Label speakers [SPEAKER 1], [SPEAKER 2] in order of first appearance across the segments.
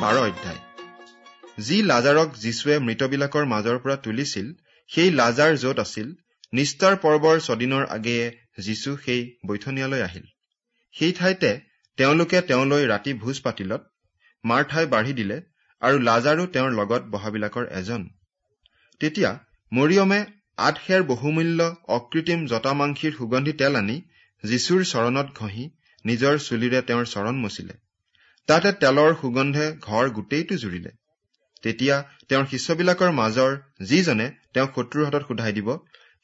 [SPEAKER 1] বাৰ অধ্যায়। যি লাজাৰক যীশুৱে মৃতবিলাকৰ মাজৰ পৰা তুলিছিল সেই লাজাৰ য'ত আছিল নিষ্ঠাৰ পৰ্বৰ ছদিনৰ আগেয়ে যীশু সেই বৈঠনীয়ালৈ আহিল। সেই ঠাইতে তেওঁলোকে তেওঁলৈ ৰাতি ভোজ পাতিলত মাৰঠাই বাঢ়ি দিলে আৰু লাজাৰো তেওঁৰ লগত বহাবিলাকৰ এজন। তেতিয়া মৰিয়মে আঠখেৰ বহুমূল্য অকৃত্ৰিম জতামাংসীৰ সুগন্ধি তেল আনি যীশুৰ চৰণত ঘঁহি নিজৰ চুলিৰে তেওঁৰ চৰণ মচিলে। তাতে তেলৰ সুগন্ধে ঘৰ গোটেইটো জুৰিলে। তেতিয়া তেওঁৰ শিষ্যবিলাকৰ মাজৰ যিজনে তেওঁক শত্ৰুৰ হাতত সোধাই দিব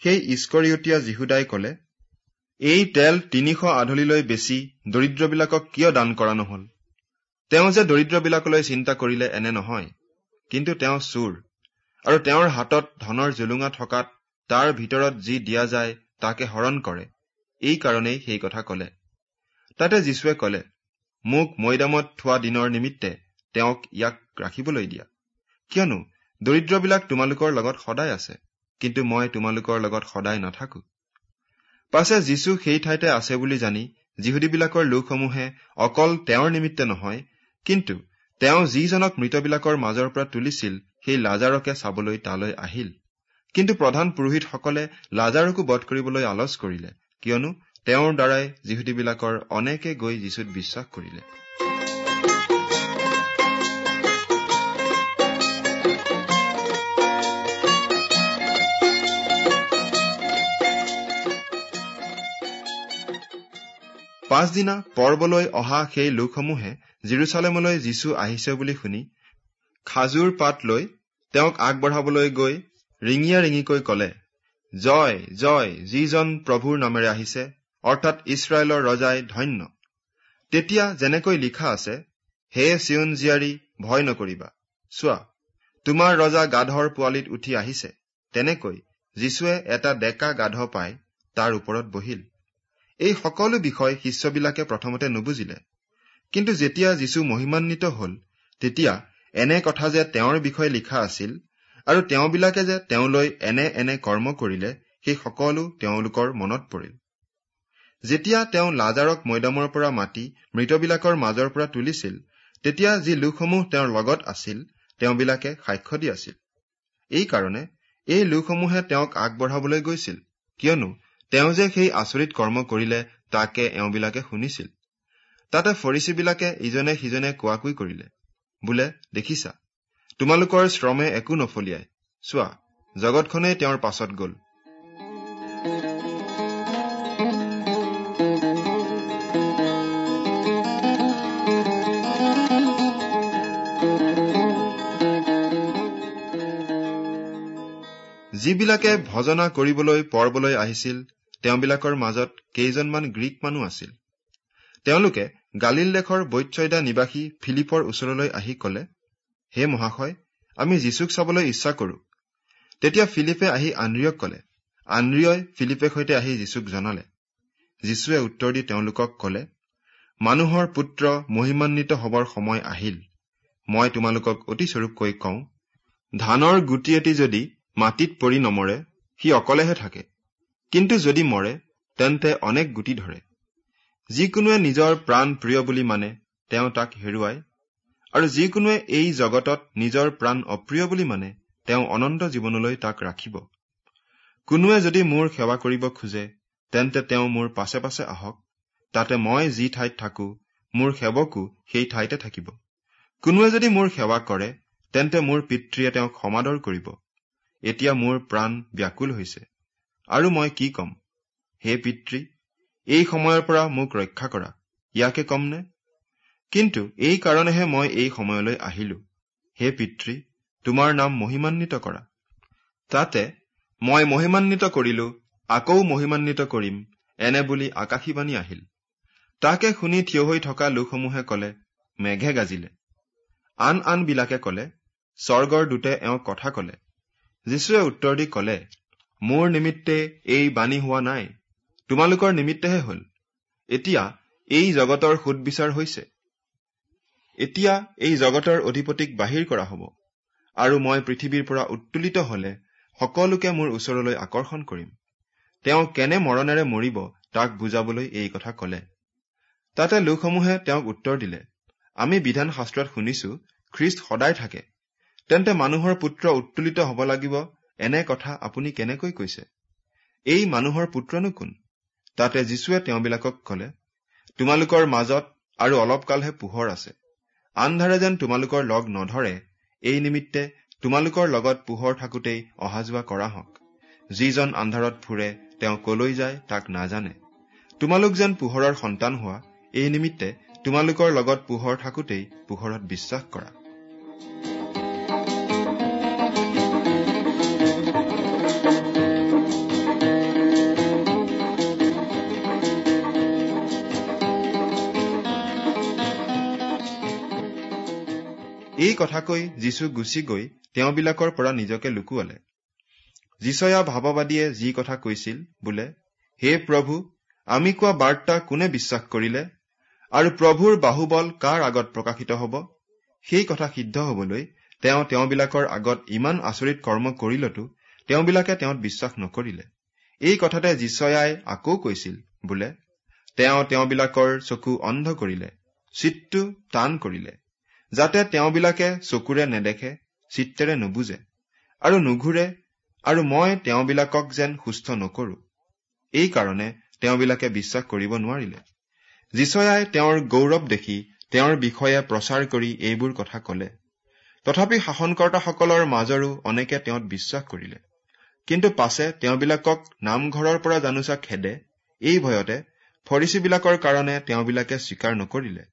[SPEAKER 1] সেই ইস্কৰিয়তীয়া যীহুদাই কলে এই তেল তিনিশ আধলিলৈ বেছি দৰিদ্ৰবিলাকক কিয় দান কৰা নহল? তেওঁ যে দৰিদ্ৰবিলাকলৈ চিন্তা কৰিলে এনে নহয় কিন্তু তেওঁ চোৰ। আৰু তেওঁৰ হাতত ধনৰ জুলুঙা থকাত তাৰ ভিতৰত যি দিয়া যায় তাকে হৰণ কৰে। এই কাৰণেই সেই কথা কলে। তাতে যীশুৱে কলে মোক মৈদামত থোৱা দিনৰ নিমিত্তে তেওঁক ইয়াক ৰাখিবলৈ দিয়া। কিয়নো দৰিদ্ৰবিলাক তোমালোকৰ লগত সদায় আছে কিন্তু মই তোমালোকৰ লগত সদায় নাথাকো। পাছে যীশু সেই ঠাইতে আছে বুলি জানি যিহুদীবিলাকৰ লোকসমূহে অকল তেওঁৰ নিমিত্তে নহয় কিন্তু তেওঁ যিজনক মৃতবিলাকৰ মাজৰ পৰা তুলিছিল সেই লাজাৰকে চাবলৈ তালৈ আহিল। কিন্তু প্ৰধান পুৰোহিতসকলে লাজাৰকো বধ কৰিবলৈ আলোচ কৰিলে কিয়নো তেওঁৰ দ্বাৰাই যিহুদীবিলাকৰ অনেকে গৈ যীশুত বিশ্বাস কৰিলে। পাছদিনা পৰ্বলৈ অহা সেই লোকসমূহে জিৰচালেমলৈ যীশু আহিছে বুলি শুনি খাজুৰ পাত লৈ তেওঁক আগবঢ়াবলৈ গৈ ৰিঙিয়া ৰিঙিকৈ কলে জয় জয় যিজন প্ৰভুৰ নামেৰে আহিছে অৰ্থাৎ ইছৰাইলৰ ৰজাই ধন্য। তেতিয়া যেনেকৈ লিখা আছে হে চিউন জীয়াৰী ভয় নকৰিবা। চোৱা তোমাৰ ৰজা গাধৰ পোৱালিত উঠি আহিছে। তেনেকৈ যীশুৱে এটা ডেকা গাধ পাই তাৰ ওপৰত বহিল। এই সকলো বিষয় শিষ্যবিলাকে প্ৰথমতে নুবুজিলে। কিন্তু যেতিয়া যীশু মহিমান্বিত হল তেতিয়া এনে কথা যে তেওঁৰ বিষয়ে লিখা আছিল আৰু তেওঁবিলাকে যে তেওঁলৈ এনে এনে কৰ্ম কৰিলে সেই সকলো তেওঁলোকৰ মনত পৰিল। যেতিয়া তেওঁ লাজাৰক মৈদামৰ পৰা মাতি মৃতবিলাকৰ মাজৰ পৰা তুলিছিল তেতিয়া যি লোকসমূহ তেওঁৰ লগত আছিল তেওঁবিলাকে সাক্ষ্য দি আছিল। এইকাৰণে এই লোকসমূহে তেওঁক আগবঢ়াবলৈ গৈছিল কিয়নো তেওঁ যে সেই আচৰিত কৰ্ম কৰিলে তাকে এওঁবিলাকে শুনিছিল। তাতে ফৰিচীবিলাকে ইজনে সিজনে কোৱাকৈ কৰিলে বোলে দেখিছা তোমালোকৰ শ্ৰমে একো নফলিয়াই চোৱা জগতখনেই তেওঁৰ পাছত গল। যিবিলাকে ভজনা কৰিবলৈ পৰ্বলৈ আহিছিল তেওঁবিলাকৰ মাজত কেইজনমান গ্ৰীক মানুহ আছিল। তেওঁলোকে গালিল দেশৰ বৈচ্যদা নিবাসী ফিলিপৰ ওচৰলৈ আহি কলে হে মহাশয় আমি যীচুক চাবলৈ ইচ্ছা কৰো। তেতিয়া ফিলিপে আহি আন্দ্ৰিয়ক কলে। আন্দ্ৰিয়ই ফিলিপে সৈতে আহি যীচুক জনালে। যীশুৱে উত্তৰ দি তেওঁলোকক কলে মানুহৰ পুত্ৰ মহিমান্বিত হবৰ সময় আহিল। মই তোমালোকক অতি স্বৰূপকৈ কওঁ ধানৰ গুটি এটি যদি মাটিত পৰি নমৰে সি অকলেহে থাকে। কিন্তু যদি মৰে তেন্তে অনেক গুটি ধৰে। যিকোনোৱে নিজৰ প্ৰাণ প্ৰিয় বুলি মানে তেওঁ তাক হেৰুৱায়। আৰু যিকোনোৱে এই জগতত নিজৰ প্ৰাণ অপ্ৰিয় বুলি মানে তেওঁ অনন্ত জীৱনলৈ তাক ৰাখিব। কোনোৱে যদি মোৰ সেৱা কৰিব খোজে তেন্তে তেওঁ মোৰ পাছে পাছে আহক। তাতে মই যি ঠাইত থাকো মোৰ সেৱকো সেই ঠাইতে থাকিব। কোনোৱে যদি মোৰ সেৱা কৰে তেন্তে মোৰ পিতৃয়ে তেওঁক সমাদৰ কৰিব। এতিয়া মোৰ প্ৰাণ ব্যাকুল হৈছে। আৰু মই কি কম? হে পিতৃ এই সময়ৰ পৰা মোক ৰক্ষা কৰা। ইয়াকে কমনে? কিন্তু এই কাৰণেহে মই এই সময়লৈ আহিলো। হে পিতৃ তোমাৰ নাম মহিমান্বিত কৰা। তাতে মই মহিমান্বিত কৰিলো আকৌ মহিমান্বিত কৰিম এনে বুলি আকাশীবাণী আহিল। তাকে শুনি থিয় হৈ থকা লোকসমূহে কলে মেঘে গাজিলে। আন আন বিলাকে কলে স্বৰ্গৰ দূতে এওঁক কথা কলে। যীশুৱে উত্তৰ দি কলে মোৰ নিমিত্তে এই বাণী হোৱা নাই। তোমালোকৰ নিমিত্তেহে হল। এতিয়া এই জগতৰ সুদবিচাৰ হৈছে। এতিয়া এই জগতৰ অধিপতিক বাহিৰ কৰা হব আৰু মই পৃথিৱীৰ পৰা উত্তোলিত হলে সকলোকে মোৰ ওচৰলৈ আকৰ্ষণ কৰিম। তেওঁ কেনে মৰণেৰে মৰিব তাক বুজাবলৈ এই কথা কলে। তাতে লোকসমূহে তেওঁক উত্তৰ দিলে আমি বিধান শাস্ত্ৰত শুনিছো খ্ৰীষ্ট সদায় থাকে। তেন্তে মানুহৰ পুত্ৰ উত্তোলিত হব লাগিব। এনে কথা আপুনি কেনেকৈ কৈছে? এই মানুহৰ পুত্ৰনো কোন? তাতে যীশুৱে তেওঁবিলাকক কলে তোমালোকৰ মাজত আৰু অলপ কালহে পোহৰ আছে। আন্ধাৰে যেন তোমালোকৰ লগ নধৰে এই নিমিত্তে তোমালোকৰ লগত পোহৰ থাকোতেই অহা যোৱা কৰা হওক। যিজন আন্ধাৰত ফুৰে তেওঁ কলৈ যায় তাক নাজানে। তোমালোক যেন পোহৰৰ সন্তান হোৱা এই নিমিত্তে তোমালোকৰ লগত পোহৰ থাকোতেই পোহৰত বিশ্বাস কৰা। কথা কৈ যীশু গুচি গৈ তেওঁবিলাকৰ পৰা নিজকে লুকুৱালে। যিচয়া ভাৱবাদীয়ে যি কথা কৈছিল বোলে হে প্ৰভু আমি কোৱা বাৰ্তা কোনে বিশ্বাস কৰিলে? আৰু প্ৰভুৰ বাহুবল কাৰ আগত প্ৰকাশিত হব? সেই কথা সিদ্ধ হবলৈ তেওঁ তেওঁবিলাকৰ আগত ইমান আচৰিত কৰ্ম কৰিলতো তেওঁবিলাকে তেওঁত বিশ্বাস নকৰিলে। এই কথাতে যিচয়াই আকৌ কৈছিল বোলে তেওঁ তেওঁবিলাকৰ চকু অন্ধ কৰিলে চিত্তটো টান কৰিলে। যাতে তেওঁবিলাকে চকুৰে নেদেখে চিত্তেৰে নুবুজে আৰু নুঘূৰে আৰু মই তেওঁবিলাকক যেন সুস্থ নকৰো। এই কাৰণে তেওঁবিলাকে বিশ্বাস কৰিব নোৱাৰিলে। যিচয়াই তেওঁৰ গৌৰৱ দেখি তেওঁৰ বিষয়ে প্ৰচাৰ কৰি এইবোৰ কথা কলে। তথাপি শাসনকৰ্তাসকলৰ মাজৰো অনেকে তেওঁত বিশ্বাস কৰিলে। কিন্তু পাছে তেওঁবিলাকক নামঘৰৰ পৰা জানোচা খেদে এই ভয়তে ফৰিচীবিলাকৰ কাৰণে তেওঁবিলাকে স্বীকাৰ নকৰিলে।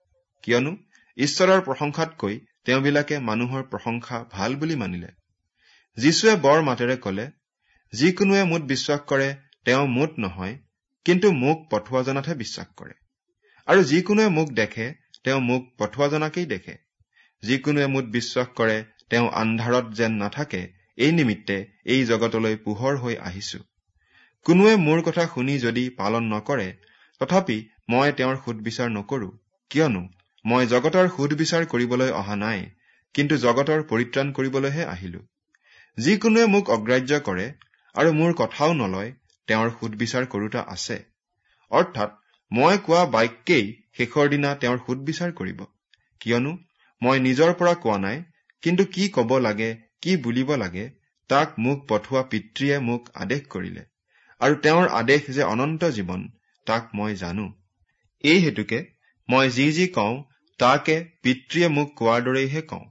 [SPEAKER 1] কিয়নো ঈশ্বৰৰ প্ৰশংসাতকৈ তেওঁবিলাকে মানুহৰ প্ৰশংসা ভাল বুলি মানিলে। যীশুৱে বৰ মাতেৰে কলে যিকোনোৱে মোত বিশ্বাস কৰে তেওঁ মোত নহয় কিন্তু মোক পঠোৱাজনাতহে বিশ্বাস কৰে। আৰু যিকোনোৱে মোক দেখে তেওঁ মোক পঠোৱাজনাকেই দেখে। যিকোনোৱে মোত বিশ্বাস কৰে তেওঁ আন্ধাৰত যেন নাথাকে এই নিমিত্তে এই জগতলৈ পোহৰ হৈ আহিছো। কোনোৱে মোৰ কথা শুনি যদি পালন নকৰে তথাপি মই তেওঁৰ সুদবিচাৰ নকৰো কিয়নো মই জগতৰ সুধবিচাৰ কৰিবলৈ অহা নাই কিন্তু জগতৰ পৰিত্ৰাণ কৰিবলৈহে আহিলো। যিকোনোৱে মোক অগ্ৰাহ্য কৰে আৰু মোৰ কথাও নলয় তেওঁৰ সুদবিচাৰ কৰোতা আছে। অৰ্থাৎ মই কোৱা বাক্যেই শেষৰ দিনা তেওঁৰ সুদবিচাৰ কৰিব। কিয়নো মই নিজৰ পৰা কোৱা নাই কিন্তু কি কব লাগে কি বুলিব লাগে তাক মোক পঠোৱা পিতৃয়ে মোক আদেশ কৰিলে। আৰু তেওঁৰ আদেশ যে অনন্ত জীৱন তাক মই জানো। এই হেতুকে মই যি যি কওঁ তাকে পিতৃয়ে মোক কোৱাৰ দৰেইহে কওঁ।